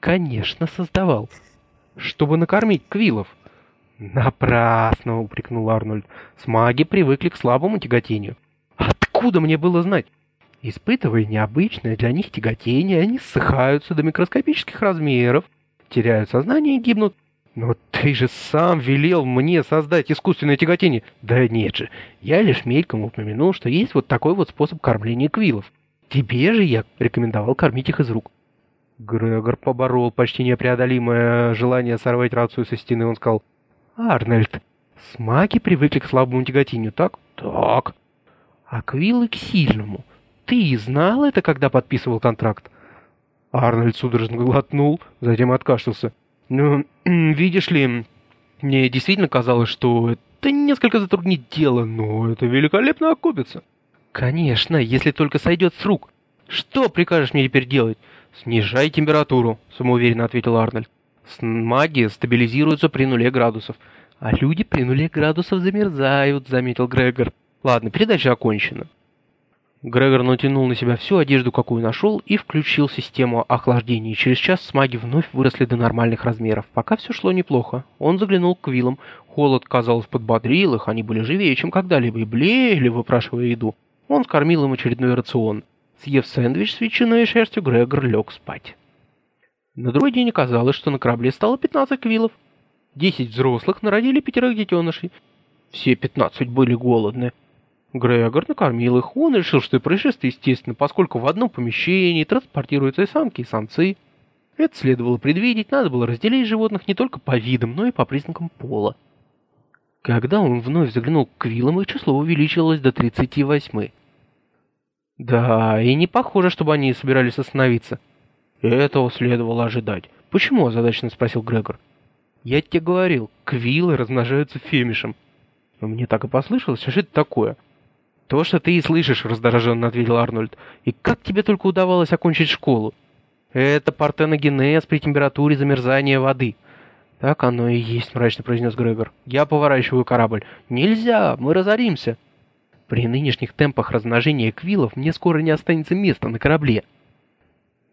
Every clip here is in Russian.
Конечно, создавал. Чтобы накормить квилов. Напрасно, упрекнул Арнольд. Смаги привыкли к слабому тяготению. Откуда мне было знать? Испытывая необычное для них тяготение, они ссыхаются до микроскопических размеров, теряют сознание и гибнут. Но ты же сам велел мне создать искусственное тяготение. Да нет же, я лишь мельком упомянул, что есть вот такой вот способ кормления квилов. Тебе же я рекомендовал кормить их из рук. Грегор поборол почти непреодолимое желание сорвать рацию со стены. Он сказал, «Арнольд, смаки привыкли к слабому тяготению, так?» «Так». «А квиллы к сильному. Ты знал это, когда подписывал контракт?» Арнольд судорожно глотнул, затем откашлялся. «Ну, видишь ли, мне действительно казалось, что это несколько затруднит дело, но это великолепно окупится». «Конечно, если только сойдет с рук. Что прикажешь мне теперь делать?» «Снижай температуру», — самоуверенно ответил Арнольд. «Маги стабилизируются при нуле градусов». «А люди при нуле градусов замерзают», — заметил Грегор. «Ладно, передача окончена». Грегор натянул на себя всю одежду, какую нашел, и включил систему охлаждения. Через час смаги вновь выросли до нормальных размеров. Пока все шло неплохо. Он заглянул к вилам. Холод, казалось, подбодрил их, они были живее, чем когда-либо, и блеяли, выпрашивая еду. Он скормил им очередной рацион. Съев сэндвич с ветчиной и шерстью, Грегор лег спать. На другой день оказалось, что на корабле стало 15 квилов. Десять взрослых народили пятерых детенышей. Все 15 были голодны. Грегор накормил их. Он решил, что происшествие естественно, поскольку в одном помещении транспортируются и самки, и самцы. Это следовало предвидеть, надо было разделить животных не только по видам, но и по признакам пола. Когда он вновь заглянул к квилам, их число увеличилось до 38. Да, и не похоже, чтобы они собирались остановиться. Этого следовало ожидать. Почему, озадаченно спросил Грегор. Я тебе говорил, квилы размножаются фемишем. Но мне так и послышалось, а что это такое? То, что ты и слышишь, раздраженно ответил Арнольд. И как тебе только удавалось окончить школу? Это партеногенез при температуре замерзания воды. Так оно и есть, мрачно произнес Грегор. Я поворачиваю корабль. Нельзя, мы разоримся. При нынешних темпах размножения квилов мне скоро не останется места на корабле.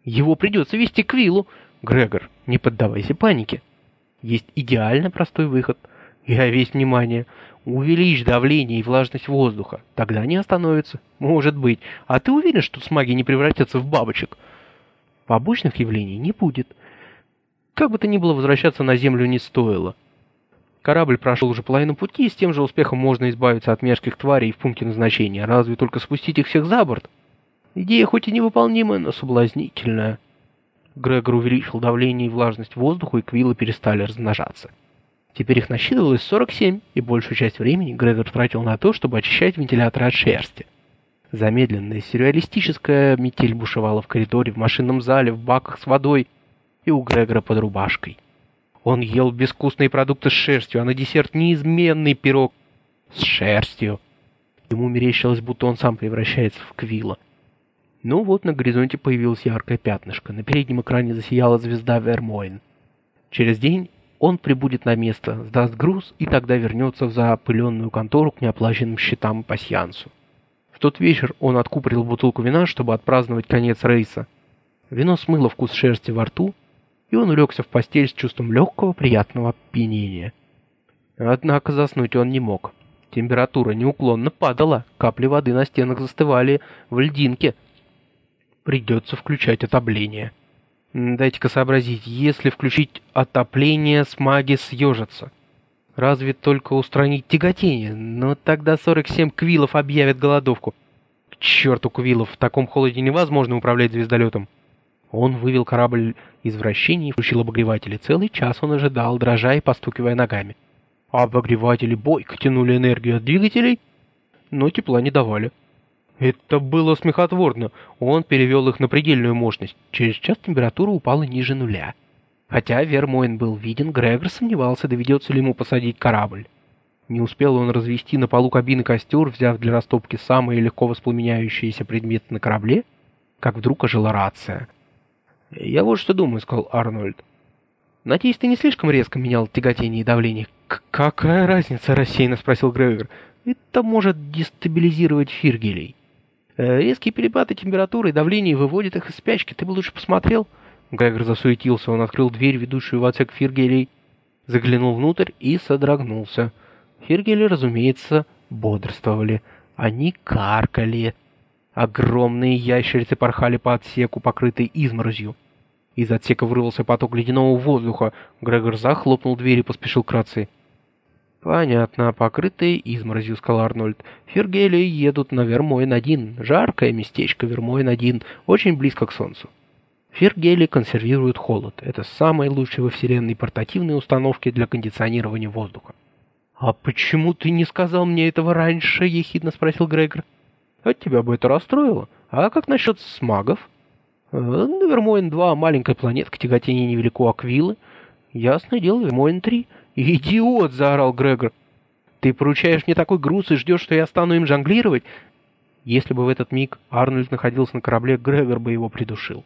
Его придется вести к Виллу. Грегор, не поддавайся панике. Есть идеально простой выход. Я весь внимание. Увеличь давление и влажность воздуха. Тогда не остановится. Может быть. А ты уверен, что смаги не превратятся в бабочек? Побочных явлений не будет. Как бы то ни было, возвращаться на Землю не стоило. Корабль прошел уже половину пути, и с тем же успехом можно избавиться от мерзких тварей в пункте назначения. Разве только спустить их всех за борт? Идея хоть и невыполнимая, но соблазнительная. Грегор увеличил давление и влажность воздуха, и квиллы перестали размножаться. Теперь их насчитывалось 47, и большую часть времени Грегор тратил на то, чтобы очищать вентиляторы от шерсти. Замедленная сюрреалистическая метель бушевала в коридоре, в машинном зале, в баках с водой и у Грегора под рубашкой. Он ел безвкусные продукты с шерстью, а на десерт неизменный пирог с шерстью. Ему мерещилось, будто он сам превращается в Квилла. Ну вот на горизонте появилось яркое пятнышко. На переднем экране засияла звезда Вермоин. Через день он прибудет на место, сдаст груз и тогда вернется в запыленную контору к неоплаченным счетам и пасьянсу. В тот вечер он откупорил бутылку вина, чтобы отпраздновать конец рейса. Вино смыло вкус шерсти во рту, и он улегся в постель с чувством легкого приятного опьянения. Однако заснуть он не мог. Температура неуклонно падала, капли воды на стенах застывали в льдинке. Придется включать отопление. Дайте-ка сообразить, если включить отопление, смаги съежатся. Разве только устранить тяготение, но тогда 47 квилов объявят голодовку. К черту квилов, в таком холоде невозможно управлять звездолетом. Он вывел корабль из вращения и включил обогреватели. Целый час он ожидал, дрожа и постукивая ногами. Обогреватели бойко тянули энергию от двигателей, но тепла не давали. Это было смехотворно. Он перевел их на предельную мощность. Через час температура упала ниже нуля. Хотя Вермоин был виден, Грегор сомневался, доведется ли ему посадить корабль. Не успел он развести на полу кабины костер, взяв для растопки самые легко воспламеняющиеся предметы на корабле, как вдруг ожила рация. «Я вот что думаю», — сказал Арнольд. «Надеюсь, ты не слишком резко менял тяготение и давление?» «Какая разница?» — рассеянно спросил Грегор. «Это может дестабилизировать фиргелей. Э, резкие перепады температуры и давления выводят их из спячки. Ты бы лучше посмотрел». Грегор засуетился, он открыл дверь, ведущую в отсек Фиргелей, заглянул внутрь и содрогнулся. Фиргели, разумеется, бодрствовали. Они каркали. Огромные ящерицы порхали по отсеку, покрытой изморозью. Из отсека вырвался поток ледяного воздуха. Грегор захлопнул дверь и поспешил к рации. «Понятно, покрытые изморозью», — сказал Арнольд. «Фергели едут на Вермоин-1. Жаркое местечко Вермоин-1, очень близко к Солнцу». Фергели консервируют холод. Это самые лучшие во Вселенной портативные установки для кондиционирования воздуха. «А почему ты не сказал мне этого раньше?» — ехидно спросил Грегор. «А тебя бы это расстроило? А как насчет смагов?» «Э, «На Вермоин-2 маленькая планетка, тяготение невелико Аквилы. Ясное дело, Вермоин-3». «Идиот!» — заорал Грегор. «Ты поручаешь мне такой груз и ждешь, что я стану им жонглировать?» Если бы в этот миг Арнольд находился на корабле, Грегор бы его придушил.